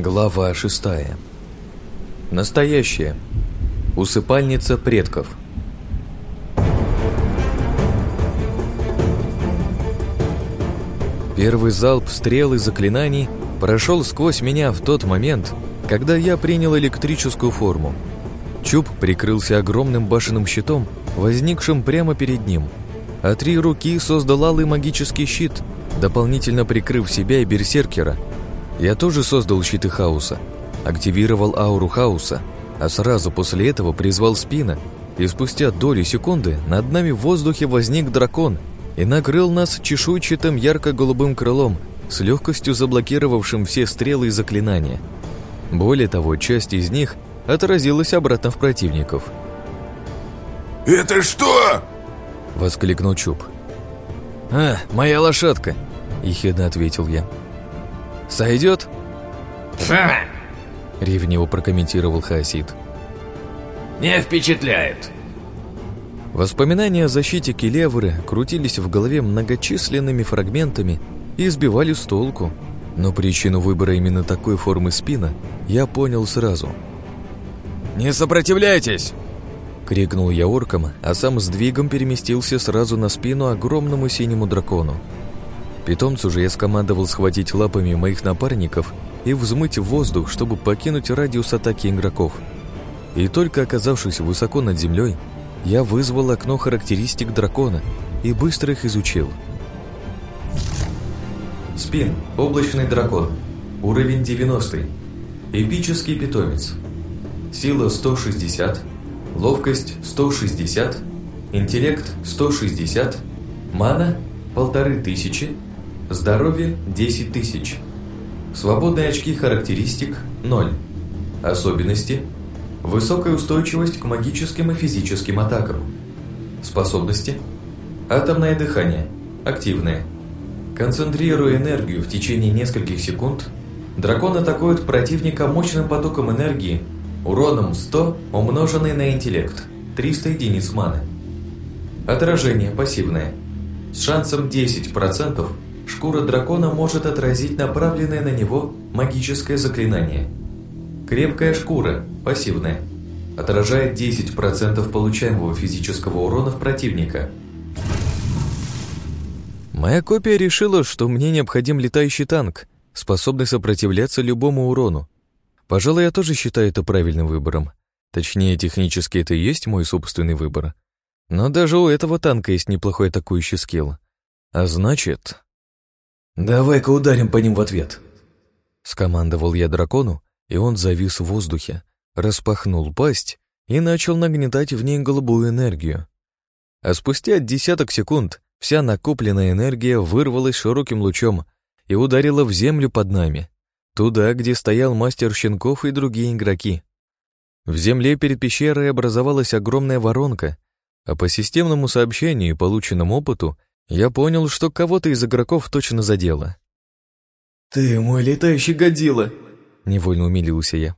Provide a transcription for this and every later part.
Глава шестая. Настоящее. Усыпальница предков. Первый залп стрел и заклинаний прошел сквозь меня в тот момент, когда я принял электрическую форму. Чуб прикрылся огромным башенным щитом, возникшим прямо перед ним, а три руки создал алый магический щит, дополнительно прикрыв себя и берсеркера – я тоже создал щиты хаоса, активировал ауру хаоса, а сразу после этого призвал спина, и спустя доли секунды над нами в воздухе возник дракон и накрыл нас чешуйчатым ярко-голубым крылом, с легкостью заблокировавшим все стрелы и заклинания. Более того, часть из них отразилась обратно в противников. «Это что?» — воскликнул Чуб. «А, моя лошадка!» — ехидно ответил я. Сойдет?» Ревниво прокомментировал Хасид. «Не впечатляет». Воспоминания о защите Келевры крутились в голове многочисленными фрагментами и сбивали с толку. Но причину выбора именно такой формы спина я понял сразу. «Не сопротивляйтесь!» Крикнул я орком, а сам сдвигом переместился сразу на спину огромному синему дракону. Питомцу же я скомандовал схватить лапами моих напарников и взмыть в воздух, чтобы покинуть радиус атаки игроков. И только оказавшись высоко над землей, я вызвал окно характеристик дракона и быстро их изучил. Спин. Облачный дракон. Уровень 90. Эпический питомец. Сила 160. Ловкость 160. Интеллект 160. Мана 1500. Здоровье – 10 тысяч. Свободные очки характеристик – 0. Особенности – высокая устойчивость к магическим и физическим атакам. Способности – атомное дыхание, активное. Концентрируя энергию в течение нескольких секунд, дракон атакует противника мощным потоком энергии, уроном 100, умноженный на интеллект, 300 единиц маны. Отражение пассивное. С шансом 10% шкура дракона может отразить направленное на него магическое заклинание. Крепкая шкура, пассивная, отражает 10% получаемого физического урона в противника. Моя копия решила, что мне необходим летающий танк, способный сопротивляться любому урону. Пожалуй, я тоже считаю это правильным выбором. Точнее, технически это и есть мой собственный выбор. Но даже у этого танка есть неплохой атакующий скилл. А значит... «Давай-ка ударим по ним в ответ», — скомандовал я дракону, и он завис в воздухе, распахнул пасть и начал нагнетать в ней голубую энергию. А спустя десяток секунд вся накопленная энергия вырвалась широким лучом и ударила в землю под нами, туда, где стоял мастер щенков и другие игроки. В земле перед пещерой образовалась огромная воронка, а по системному сообщению и полученному опыту я понял, что кого-то из игроков точно задело. «Ты мой летающий годила!» — невольно умилился я.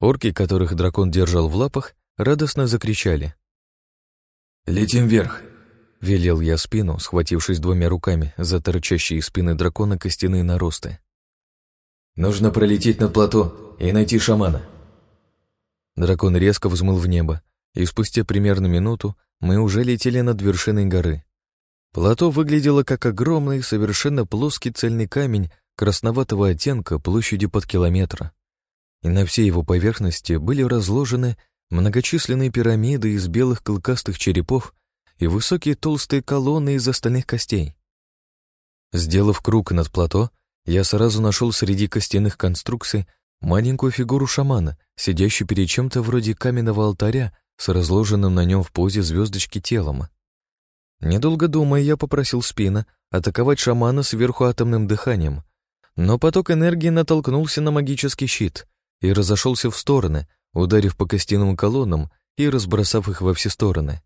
Орки, которых дракон держал в лапах, радостно закричали. «Летим вверх!» — велел я спину, схватившись двумя руками за торчащие из спины дракона костяные наросты. «Нужно пролететь над плато и найти шамана». Дракон резко взмыл в небо, и спустя примерно минуту мы уже летели над вершиной горы. Плато выглядело как огромный, совершенно плоский цельный камень красноватого оттенка площадью под километра. И на всей его поверхности были разложены многочисленные пирамиды из белых клыкастых черепов и высокие толстые колонны из остальных костей. Сделав круг над плато, я сразу нашел среди костяных конструкций маленькую фигуру шамана, сидящую перед чем-то вроде каменного алтаря с разложенным на нем в позе звездочки телом. Недолго думая, я попросил Спина атаковать шамана сверху атомным дыханием, но поток энергии натолкнулся на магический щит и разошелся в стороны, ударив по костяным колоннам и разбросав их во все стороны.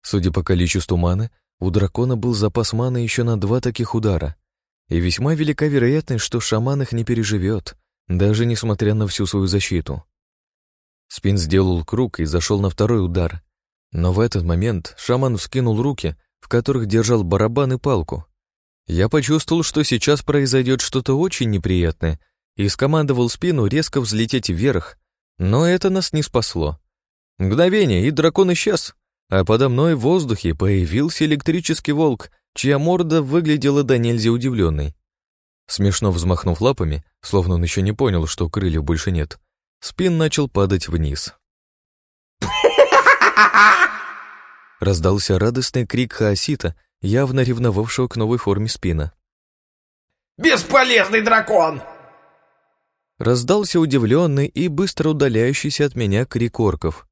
Судя по количеству маны, у дракона был запас маны еще на два таких удара, и весьма велика вероятность, что шаман их не переживет, даже несмотря на всю свою защиту. Спин сделал круг и зашел на второй удар, но в этот момент шаман вскинул руки, в которых держал барабан и палку. Я почувствовал, что сейчас произойдет что-то очень неприятное, и скомандовал спину резко взлететь вверх, но это нас не спасло. Мгновение, и дракон исчез, а подо мной в воздухе появился электрический волк, чья морда выглядела до нельзя удивленной. Смешно взмахнув лапами, словно он еще не понял, что крыльев больше нет, спин начал падать вниз. Раздался радостный крик хаосита, явно ревновавшего к новой форме спина. «Бесполезный дракон!» Раздался удивленный и быстро удаляющийся от меня крик орков.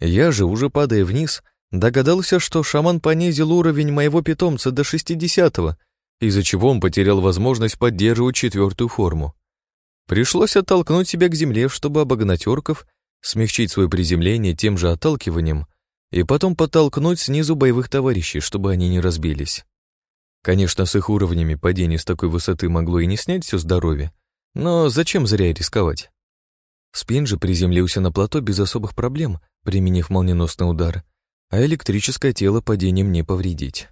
Я же, уже падая вниз, догадался, что шаман понизил уровень моего питомца до шестидесятого, из-за чего он потерял возможность поддерживать четвертую форму. Пришлось оттолкнуть себя к земле, чтобы обогнать орков, смягчить свое приземление тем же отталкиванием и потом подтолкнуть снизу боевых товарищей, чтобы они не разбились. Конечно, с их уровнями падение с такой высоты могло и не снять все здоровье, но зачем зря рисковать? Спин же приземлился на плато без особых проблем, применив молниеносный удар, а электрическое тело падением не повредить.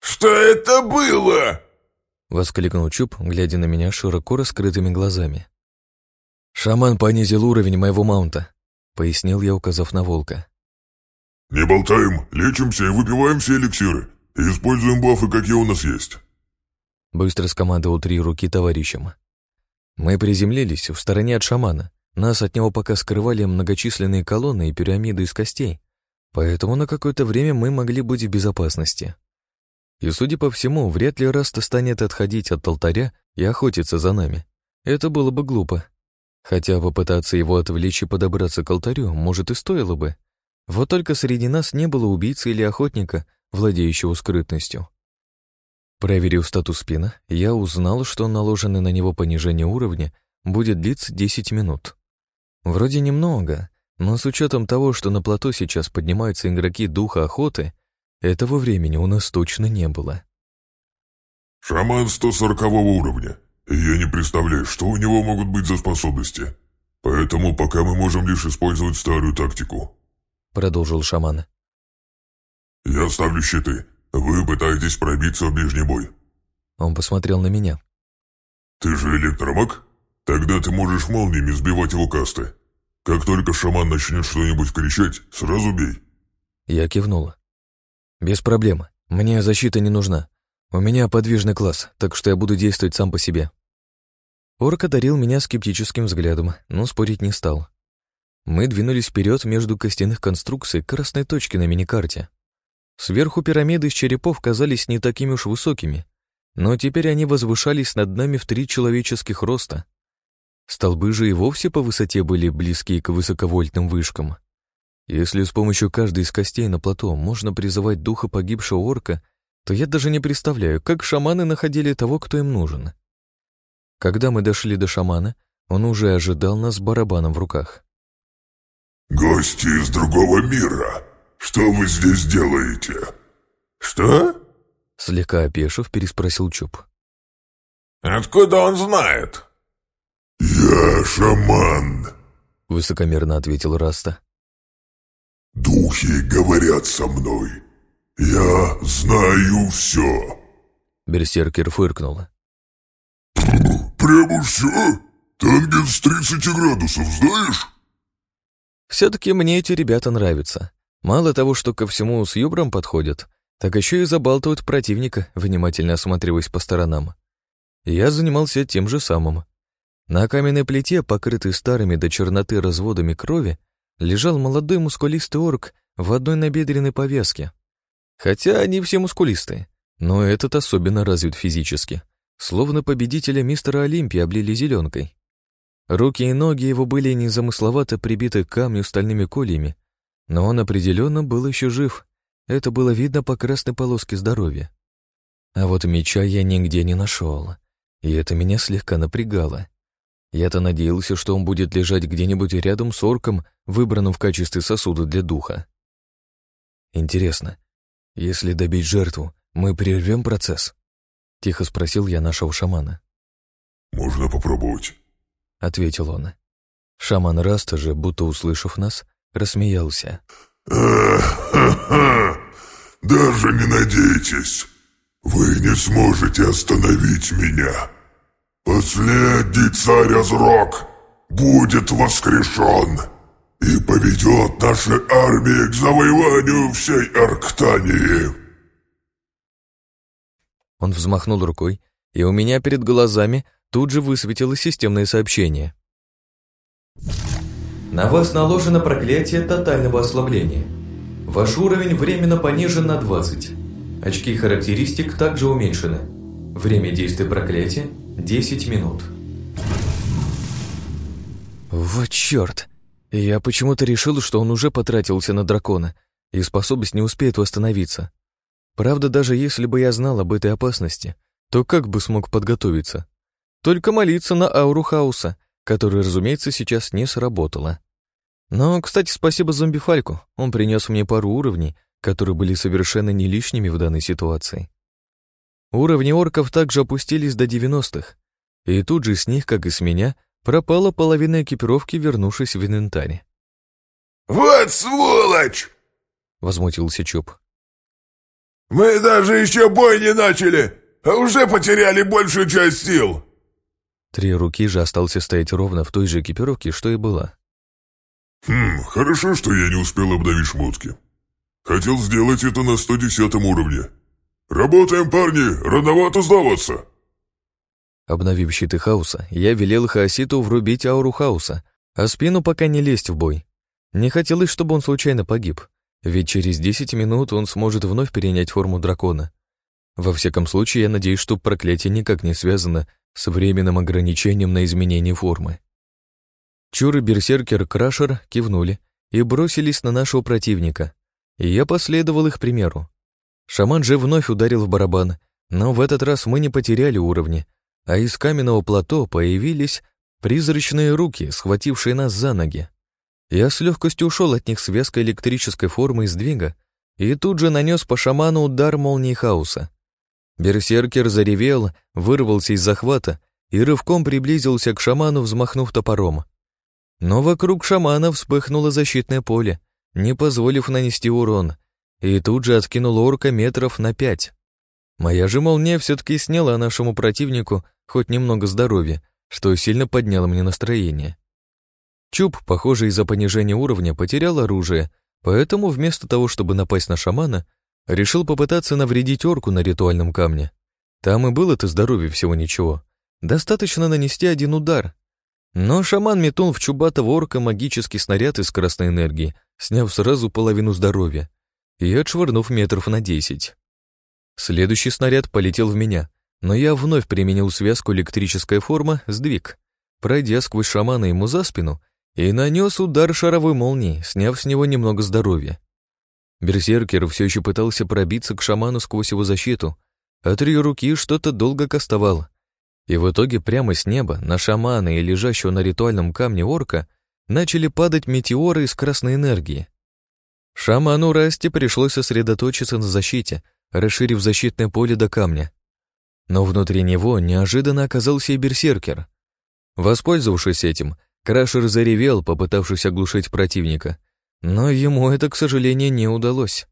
«Что это было?» — воскликнул Чуб, глядя на меня широко раскрытыми глазами. «Шаман понизил уровень моего маунта», — пояснил я, указав на волка. «Не болтаем, лечимся и выпиваем все эликсиры, и используем бафы, какие у нас есть». Быстро скомандовал три руки товарищам. Мы приземлились в стороне от шамана. Нас от него пока скрывали многочисленные колонны и пирамиды из костей, поэтому на какое-то время мы могли быть в безопасности. И, судя по всему, вряд ли Раста станет отходить от алтаря и охотиться за нами. Это было бы глупо. Хотя попытаться его отвлечь и подобраться к алтарю, может, и стоило бы. Вот только среди нас не было убийцы или охотника, владеющего скрытностью. Проверив статус спина, я узнал, что наложенное на него понижение уровня будет длиться 10 минут. Вроде немного, но с учетом того, что на плато сейчас поднимаются игроки духа охоты, этого времени у нас точно не было. «Шаман 140 уровня, и я не представляю, что у него могут быть за способности. Поэтому пока мы можем лишь использовать старую тактику», — продолжил шаман. «Я ставлю щиты, «Вы пытаетесь пробиться в ближний бой». Он посмотрел на меня. «Ты же электромаг? Тогда ты можешь молниями сбивать его касты. Как только шаман начнет что-нибудь кричать, сразу бей». Я кивнула. «Без проблем. Мне защита не нужна. У меня подвижный класс, так что я буду действовать сам по себе». Орк одарил меня скептическим взглядом, но спорить не стал. Мы двинулись вперед между костяных конструкций красной точке на миникарте. Сверху пирамиды из черепов казались не такими уж высокими, но теперь они возвышались над нами в три человеческих роста. Столбы же и вовсе по высоте были близкие к высоковольтным вышкам. Если с помощью каждой из костей на плато можно призывать духа погибшего орка, то я даже не представляю, как шаманы находили того, кто им нужен. Когда мы дошли до шамана, он уже ожидал нас с барабаном в руках. «Гости из другого мира!» «Что вы здесь делаете?» «Что?» Слегка опешив, переспросил Чуб. «Откуда он знает?» «Я шаман», — высокомерно ответил Раста. «Духи говорят со мной. Я знаю все». Берсеркер фыркнула. «Прямо все? Тангенс 30 градусов, знаешь?» «Все-таки мне эти ребята нравятся. Мало того, что ко всему с юбром подходят, так еще и забалтывают противника, внимательно осматриваясь по сторонам. Я занимался тем же самым. На каменной плите, покрытой старыми до черноты разводами крови, лежал молодой мускулистый орк в одной набедренной повязке. Хотя они все мускулистые, но этот особенно развит физически, словно победителя мистера Олимпия облили зеленкой. Руки и ноги его были незамысловато прибиты к камню стальными кольями, но он определенно был еще жив. Это было видно по красной полоске здоровья. А вот меча я нигде не нашел, и это меня слегка напрягало. Я-то надеялся, что он будет лежать где-нибудь рядом с орком, выбранным в качестве сосуда для духа. Интересно, если добить жертву, мы прервем процесс? Тихо спросил я нашего шамана. «Можно попробовать», — ответил он. Шаман Раста же, будто услышав нас, рассмеялся. Даже не надейтесь. Вы не сможете остановить меня. «Последний царь Азрок будет воскрешен и поведет наши армии к завоеванию всей Арктании!» Он взмахнул рукой, и у меня перед глазами тут же высветилось системное сообщение. На вас наложено проклятие тотального ослабления. Ваш уровень временно понижен на 20. Очки характеристик также уменьшены. Время действия проклятия – 10 минут. Вот черт! Я почему-то решил, что он уже потратился на дракона, и способность не успеет восстановиться. Правда, даже если бы я знал об этой опасности, то как бы смог подготовиться? Только молиться на ауру хаоса, которая, разумеется, сейчас не сработала. Но, кстати, спасибо зомби-фальку, он принес мне пару уровней, которые были совершенно не лишними в данной ситуации. Уровни орков также опустились до 90-х, и тут же с них, как и с меня, пропала половина экипировки, вернувшись в инвентарь. «Вот сволочь!» — возмутился Чоп. «Мы даже еще бой не начали, а уже потеряли большую часть сил!» Три руки же остался стоять ровно в той же экипировке, что и была. «Хм, хорошо, что я не успел обновить шмотки. Хотел сделать это на 110 уровне. Работаем, парни, рановато сдаваться!» Обновив щиты хаоса, я велел Хаоситу врубить ауру хаоса, а спину пока не лезть в бой. Не хотелось, чтобы он случайно погиб, ведь через 10 минут он сможет вновь перенять форму дракона. Во всяком случае, я надеюсь, что проклятие никак не связано с временным ограничением на изменение формы. Чур и берсеркер Крашер кивнули и бросились на нашего противника, и я последовал их примеру. Шаман же вновь ударил в барабан, но в этот раз мы не потеряли уровни, а из каменного плато появились призрачные руки, схватившие нас за ноги. Я с легкостью ушел от них с вязкой электрической формы и сдвига и тут же нанес по шаману удар молнии хаоса. Берсеркер заревел, вырвался из захвата и рывком приблизился к шаману, взмахнув топором. Но вокруг шамана вспыхнуло защитное поле, не позволив нанести урон, и тут же откинул орка метров на пять. Моя же молния все-таки сняла нашему противнику хоть немного здоровья, что сильно подняло мне настроение. Чуб, похоже, из-за понижения уровня потерял оружие, поэтому вместо того, чтобы напасть на шамана, решил попытаться навредить орку на ритуальном камне. Там и было-то здоровье всего ничего. Достаточно нанести один удар. Но шаман метнул в чубатого орка магический снаряд из красной энергии, сняв сразу половину здоровья и отшвырнув метров на десять. Следующий снаряд полетел в меня, но я вновь применил связку электрическая форма «Сдвиг», пройдя сквозь шамана ему за спину и нанес удар шаровой молнии, сняв с него немного здоровья. Берсеркер все еще пытался пробиться к шаману сквозь его защиту, а три руки что-то долго кастовал. И в итоге прямо с неба на шамана и лежащего на ритуальном камне орка начали падать метеоры из красной энергии. Шаману Расти пришлось сосредоточиться на защите, расширив защитное поле до камня. Но внутри него неожиданно оказался и берсеркер. Воспользовавшись этим, Крашер заревел, попытавшись оглушить противника, но ему это, к сожалению, не удалось.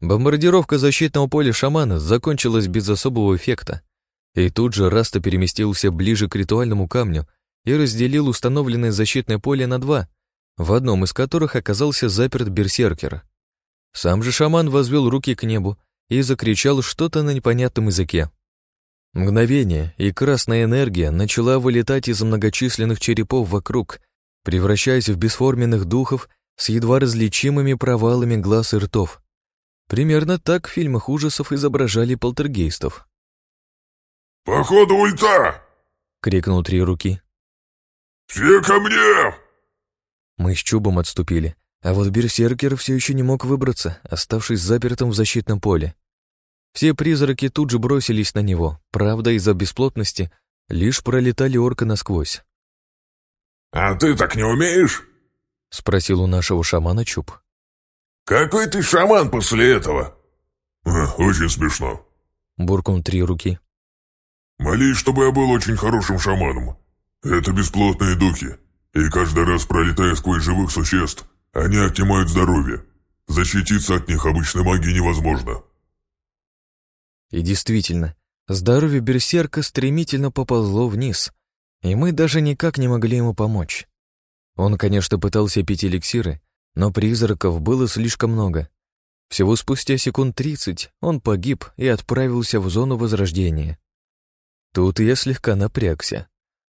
Бомбардировка защитного поля шамана закончилась без особого эффекта, и тут же Раста переместился ближе к ритуальному камню и разделил установленное защитное поле на два, в одном из которых оказался заперт берсеркер. Сам же шаман возвел руки к небу и закричал что-то на непонятном языке. Мгновение, и красная энергия начала вылетать из многочисленных черепов вокруг, превращаясь в бесформенных духов с едва различимыми провалами глаз и ртов. Примерно так в фильмах ужасов изображали полтергейстов. «Походу ульта!» — крикнул три руки. «Все ко мне!» Мы с Чубом отступили, а вот берсеркер все еще не мог выбраться, оставшись запертым в защитном поле. Все призраки тут же бросились на него, правда, из-за бесплотности лишь пролетали орка насквозь. «А ты так не умеешь?» — спросил у нашего шамана Чуб. «Какой ты шаман после этого?» «Очень смешно», — буркнул три руки. «Молись, чтобы я был очень хорошим шаманом. Это бесплотные духи, и каждый раз пролетая сквозь живых существ, они отнимают здоровье. Защититься от них обычной магией невозможно». И действительно, Здоровье берсерка стремительно поползло вниз, и мы даже никак не могли ему помочь. Он, конечно, пытался пить эликсиры, но призраков было слишком много. Всего спустя секунд тридцать он погиб и отправился в зону возрождения. Тут я слегка напрягся.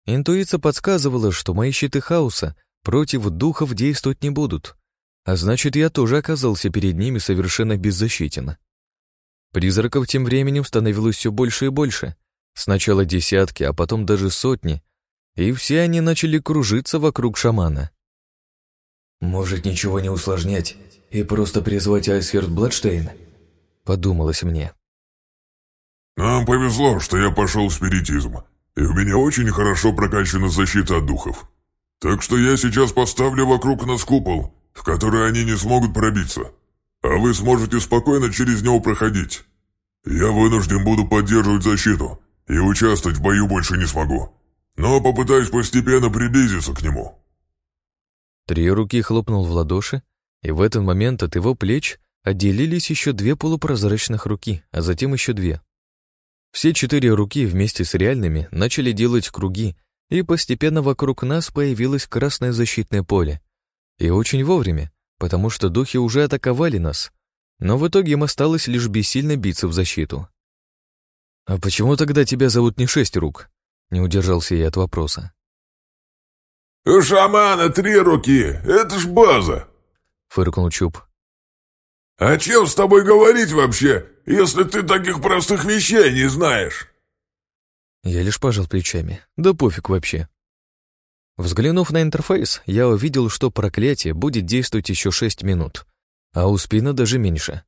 Интуиция подсказывала, что мои щиты хаоса против духов действовать не будут, а значит, я тоже оказался перед ними совершенно беззащитен. Призраков тем временем становилось все больше и больше. Сначала десятки, а потом даже сотни, и все они начали кружиться вокруг шамана. «Может, ничего не усложнять и просто призвать Айсхерд Бладштейн?» — подумалось мне. «Нам повезло, что я пошел в спиритизм, и у меня очень хорошо прокачана защита от духов. Так что я сейчас поставлю вокруг нас купол, в который они не смогут пробиться, а вы сможете спокойно через него проходить. Я вынужден буду поддерживать защиту, и участвовать в бою больше не смогу, но попытаюсь постепенно приблизиться к нему». Три руки хлопнул в ладоши, и в этот момент от его плеч отделились еще две полупрозрачных руки, а затем еще две. Все четыре руки вместе с реальными начали делать круги, и постепенно вокруг нас появилось красное защитное поле. И очень вовремя, потому что духи уже атаковали нас, но в итоге им осталось лишь бессильно биться в защиту. «А почему тогда тебя зовут не Шесть Рук?» — не удержался я от вопроса. «У шамана три руки, это ж база!» — фыркнул Чуб. «О чем с тобой говорить вообще, если ты таких простых вещей не знаешь?» Я лишь пожал плечами. Да пофиг вообще. Взглянув на интерфейс, я увидел, что проклятие будет действовать еще шесть минут, а у спина даже меньше.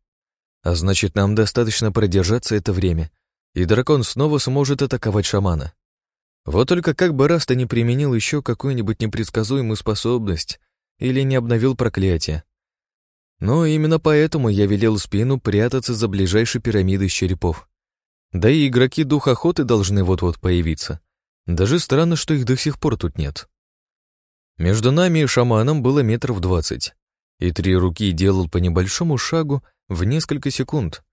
А значит, нам достаточно продержаться это время, и дракон снова сможет атаковать шамана. Вот только как бы Раста не применил еще какую-нибудь непредсказуемую способность или не обновил проклятие. Но именно поэтому я велел спину прятаться за ближайшей пирамидой черепов. Да и игроки дух охоты должны вот-вот появиться. Даже странно, что их до сих пор тут нет. Между нами и шаманом было метров двадцать, и три руки делал по небольшому шагу в несколько секунд.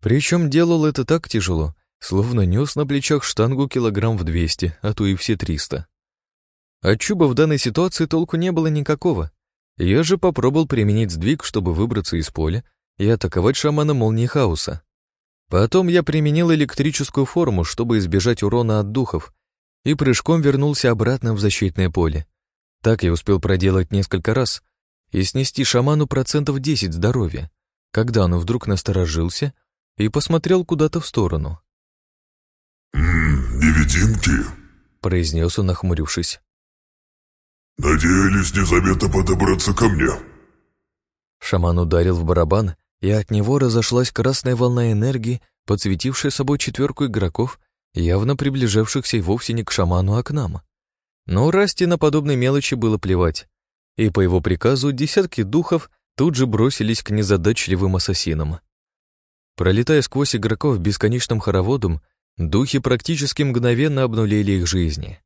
Причем делал это так тяжело, словно нес на плечах штангу килограмм в двести, а то и все триста. От Чуба в данной ситуации толку не было никакого. Я же попробовал применить сдвиг, чтобы выбраться из поля и атаковать шамана молнии хаоса. Потом я применил электрическую форму, чтобы избежать урона от духов, и прыжком вернулся обратно в защитное поле. Так я успел проделать несколько раз и снести шаману процентов 10 здоровья, когда он вдруг насторожился и посмотрел куда-то в сторону. «Ммм, невидимки», — произнес он, нахмурившись. «Надеялись незаметно подобраться ко мне». Шаман ударил в барабан, и от него разошлась красная волна энергии, подсветившая собой четверку игроков, явно приближавшихся и вовсе не к шаману, а к нам. Но Расти на подобной мелочи было плевать, и по его приказу десятки духов тут же бросились к незадачливым ассасинам. Пролетая сквозь игроков бесконечным хороводом, духи практически мгновенно обнулили их жизни.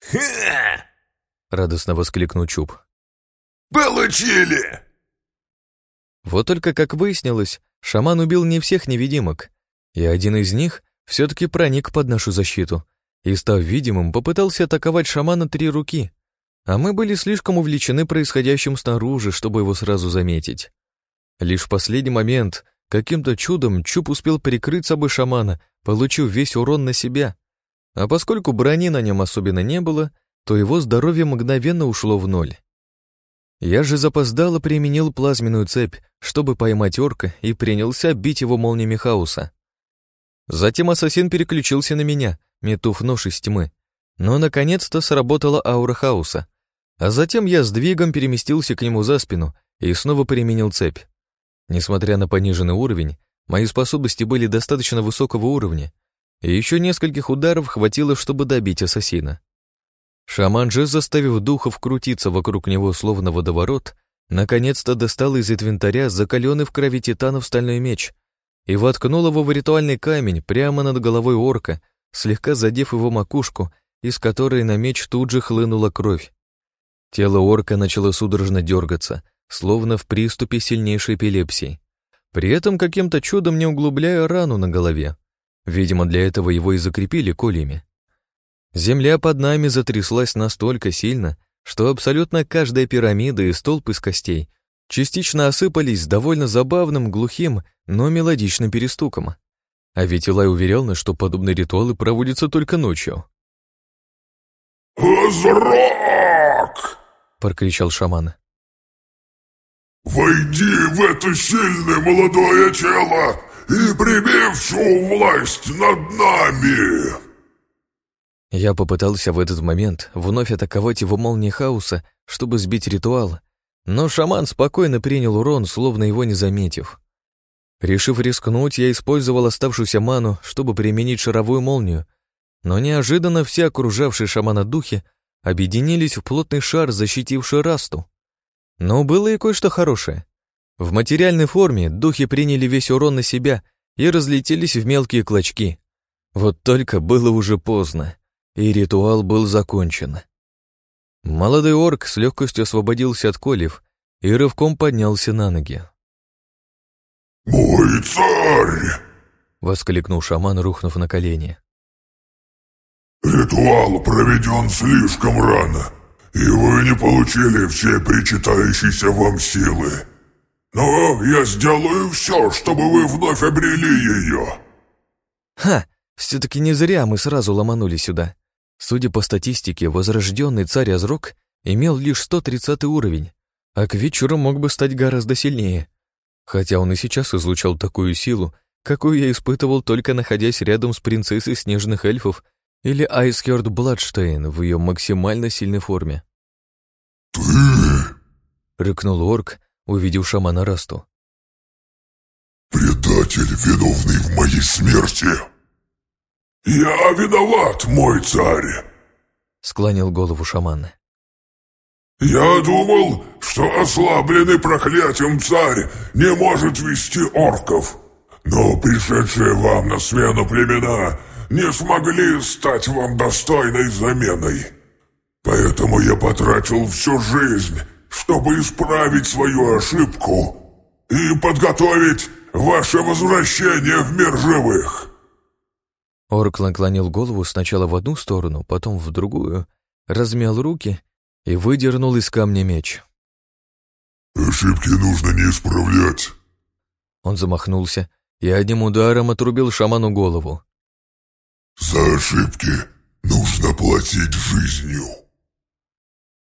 «Ха!» — радостно воскликнул Чуб. «Получили!» Вот только, как выяснилось, шаман убил не всех невидимок, и один из них все-таки проник под нашу защиту и, став видимым, попытался атаковать шамана три руки, а мы были слишком увлечены происходящим снаружи, чтобы его сразу заметить. Лишь в последний момент каким-то чудом Чуб успел прикрыть собой шамана, получив весь урон на себя, а поскольку брони на нем особенно не было, то его здоровье мгновенно ушло в ноль. Я же запоздало применил плазменную цепь, чтобы поймать орка и принялся бить его молниями хаоса. Затем ассасин переключился на меня, метув нож из тьмы. Но наконец-то сработала аура хаоса. А затем я сдвигом переместился к нему за спину и снова применил цепь. Несмотря на пониженный уровень, мои способности были достаточно высокого уровня, и еще нескольких ударов хватило, чтобы добить ассасина. Шаман же, заставив духов крутиться вокруг него словно водоворот, наконец-то достал из инвентаря закаленный в крови титанов стальной меч и воткнул его в ритуальный камень прямо над головой орка, слегка задев его макушку, из которой на меч тут же хлынула кровь. Тело орка начало судорожно дергаться, словно в приступе сильнейшей эпилепсии, при этом каким-то чудом не углубляя рану на голове. Видимо, для этого его и закрепили кольями. Земля под нами затряслась настолько сильно, что абсолютно каждая пирамида и столб из костей частично осыпались с довольно забавным, глухим, но мелодичным перестуком. А ведь Илай уверял нас, что подобные ритуалы проводятся только ночью. «Азрак!» — прокричал шаман. «Войди в это сильное молодое тело и прими всю власть над нами!» Я попытался в этот момент вновь атаковать его молнией хаоса, чтобы сбить ритуал, но шаман спокойно принял урон, словно его не заметив. Решив рискнуть, я использовал оставшуюся ману, чтобы применить шаровую молнию, но неожиданно все окружавшие шамана духи объединились в плотный шар, защитивший Расту. Но было и кое-что хорошее. В материальной форме духи приняли весь урон на себя и разлетелись в мелкие клочки. Вот только было уже поздно, и ритуал был закончен. Молодой орк с легкостью освободился от колев и рывком поднялся на ноги. «Мой царь!» — воскликнул шаман, рухнув на колени. «Ритуал проведен слишком рано, и вы не получили все причитающиеся вам силы. Но я сделаю все, чтобы вы вновь обрели ее». «Ха! Все-таки не зря мы сразу ломанули сюда. Судя по статистике, возрожденный царь Азрок имел лишь 130 уровень, а к вечеру мог бы стать гораздо сильнее. Хотя он и сейчас излучал такую силу, какую я испытывал только находясь рядом с принцессой снежных эльфов или Айскерд Бладштейн в ее максимально сильной форме. «Ты...» — рыкнул орк, увидев шамана Расту. «Предатель, виновный в моей смерти!» «Я виноват, мой царь!» — склонил голову шаман. «Я думал, что ослабленный проклятием царь не может вести орков, но пришедшие вам на смену племена не смогли стать вам достойной заменой. Поэтому я потратил всю жизнь, чтобы исправить свою ошибку и подготовить ваше возвращение в мир живых». Орк наклонил голову сначала в одну сторону, потом в другую, размял руки и выдернул из камня меч. «Ошибки нужно не исправлять». Он замахнулся и одним ударом отрубил шаману голову. «За ошибки нужно платить жизнью».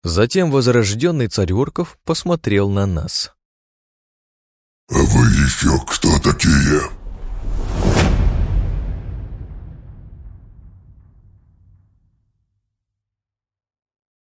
Затем возрожденный царь орков посмотрел на нас. «А вы еще кто такие?»